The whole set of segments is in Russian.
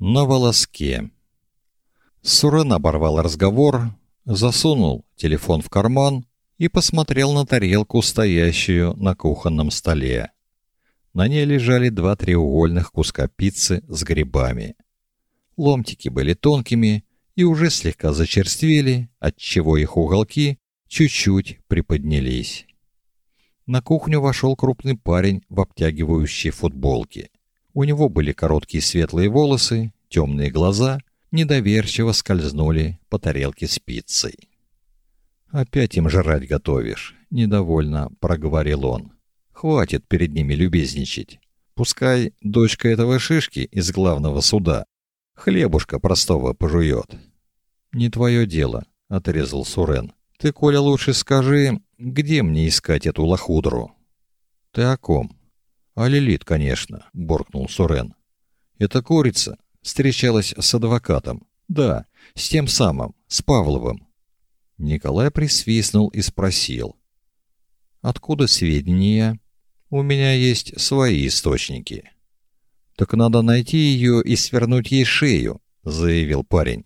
На волоске. Сурен оборвал разговор, засунул телефон в карман и посмотрел на тарелку, стоящую на кухонном столе. На ней лежали два треугольных куска пиццы с грибами. Ломтики были тонкими и уже слегка зачерствели, отчего их уголки чуть-чуть приподнялись. На кухню вошел крупный парень в обтягивающей футболке. У него были короткие светлые волосы, темные глаза недоверчиво скользнули по тарелке с пиццей. Опять им жрать готовишь, недовольно проговорил он. Хватит перед ними любезничать. Пускай дочка этого шишки из главного суда хлебушка простого пожует. Не твое дело, отрезал Сурен. Ты, Коля, лучше скажи, где мне искать эту лохудру? Ты о ком? А Лилит, конечно, буркнул Сурен. Эта курица встречалась с адвокатом. Да, с тем самым, с Павловым. Николай присвистнул и спросил: "Откуда сведения? У меня есть свои источники". Так надо найти ее и свернуть ей шею, заявил парень.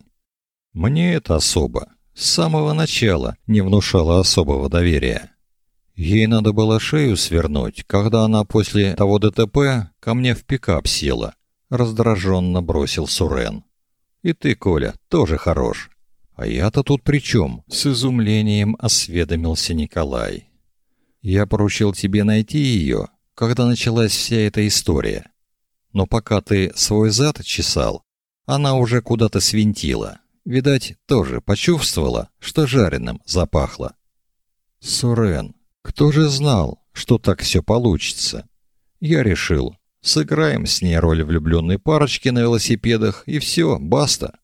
Мне это особо с самого начала не внушало особого доверия. Ей надо было шею свернуть, когда она после того ДТП ко мне в пикап села, раздраженно бросил Сурен. И ты, Коля, тоже хорош. А я-то тут при чем? С изумлением осведомился Николай. Я поручил тебе найти ее, когда началась вся эта история. Но пока ты свой зад чесал, она уже куда-то свинтила. Видать, тоже почувствовала, что жареным запахло. Сурен, кто же знал, что так все получится? Я решил, сыграем с ней роль влюбленной парочки на велосипедах и все, баста.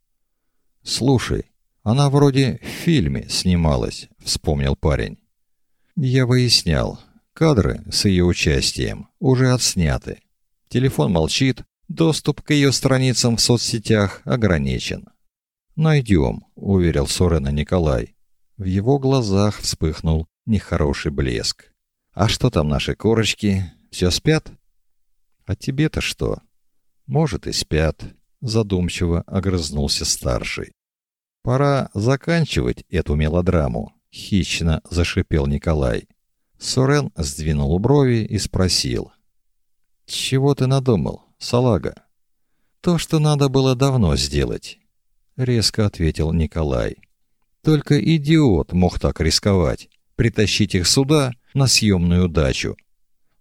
Слушай, она вроде в фильме снималась, вспомнил парень. Я выяснял, кадры с ее участием уже отсняты. Телефон молчит, доступ к ее страницам в соцсетях ограничен. Найдем, уверил Сорена Николай. В его глазах вспыхнул нехороший блеск. А что там наши корочки? Все спят? А тебе-то что? Может и спят, задумчиво огрызнулся старший. Пора заканчивать эту мелодраму, хищно зашипел Николай. Сорен сдвинул брови и спросил: "Чего ты надумал, салага?" "То, что надо было давно сделать", резко ответил Николай. "Только идиот мог так рисковать притащить их сюда на съемную дачу.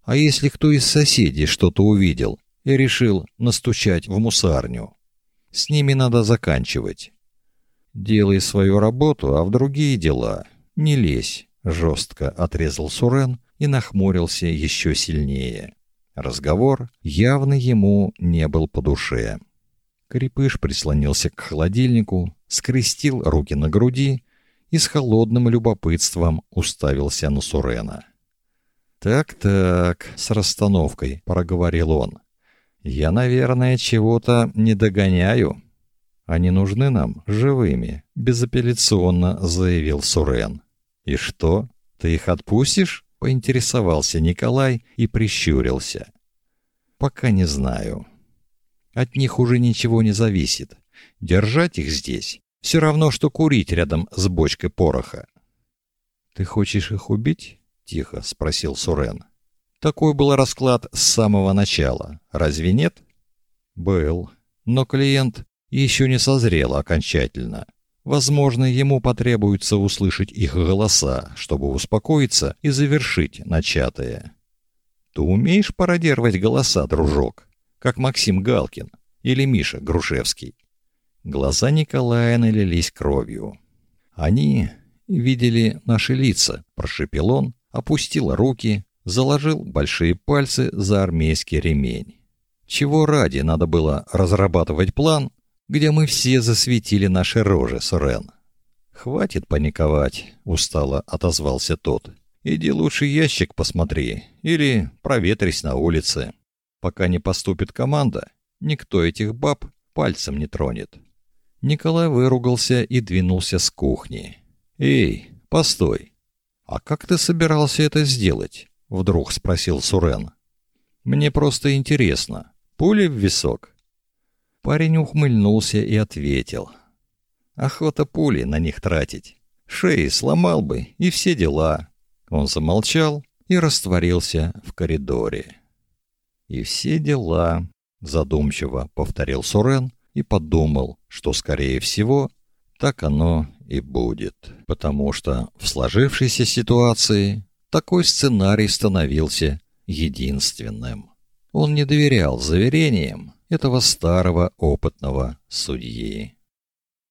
А если кто из соседей что-то увидел и решил настучать в мусарню, с ними надо заканчивать. Делай свою работу, а в другие дела не лезь, жестко отрезал Сурен и нахмурился еще сильнее. Разговор явно ему не был по душе. Крепыш прислонился к холодильнику, скрестил руки на груди и с холодным любопытством уставился на Сурена. «Так-так», — с расстановкой проговорил он. «Я, наверное, чего-то не догоняю. Они нужны нам живыми», — безапелляционно заявил Сурен. «И что, ты их отпустишь?» — поинтересовался Николай и прищурился. «Пока не знаю. От них уже ничего не зависит. Держать их здесь все равно, что курить рядом с бочкой пороха. Ты хочешь их убить? тихо спросил Сурен. Такой был расклад с самого начала. Разве нет? Был. Но клиент еще не созрел окончательно. Возможно, ему потребуется услышать их голоса, чтобы успокоиться и завершить начатое. Ты умеешь пародировать голоса, дружок, как Максим Галкин или Миша Грушевский? Глаза Николая налились кровью. Они видели наши лица, прошепел он, опустил руки, заложил большие пальцы за армейский ремень. Чего ради надо было разрабатывать план, где мы все засветили наши рожи, Сурен? Хватит паниковать, устало отозвался тот. Иди лучше ящик посмотри или проветрись на улице. Пока не поступит команда, никто этих баб пальцем не тронет. Николай выругался и двинулся с кухни. «Эй, постой! А как ты собирался это сделать?» — вдруг спросил Сурен. «Мне просто интересно. Пули в висок?» Парень ухмыльнулся и ответил. Охота пули на них тратить. Шеи сломал бы, и все дела. Он замолчал и растворился в коридоре. И все дела, задумчиво повторил Сурен и подумал, что скорее всего так оно и будет, потому что в сложившейся ситуации такой сценарий становился единственным. Он не доверял заверениям этого старого опытного судьи.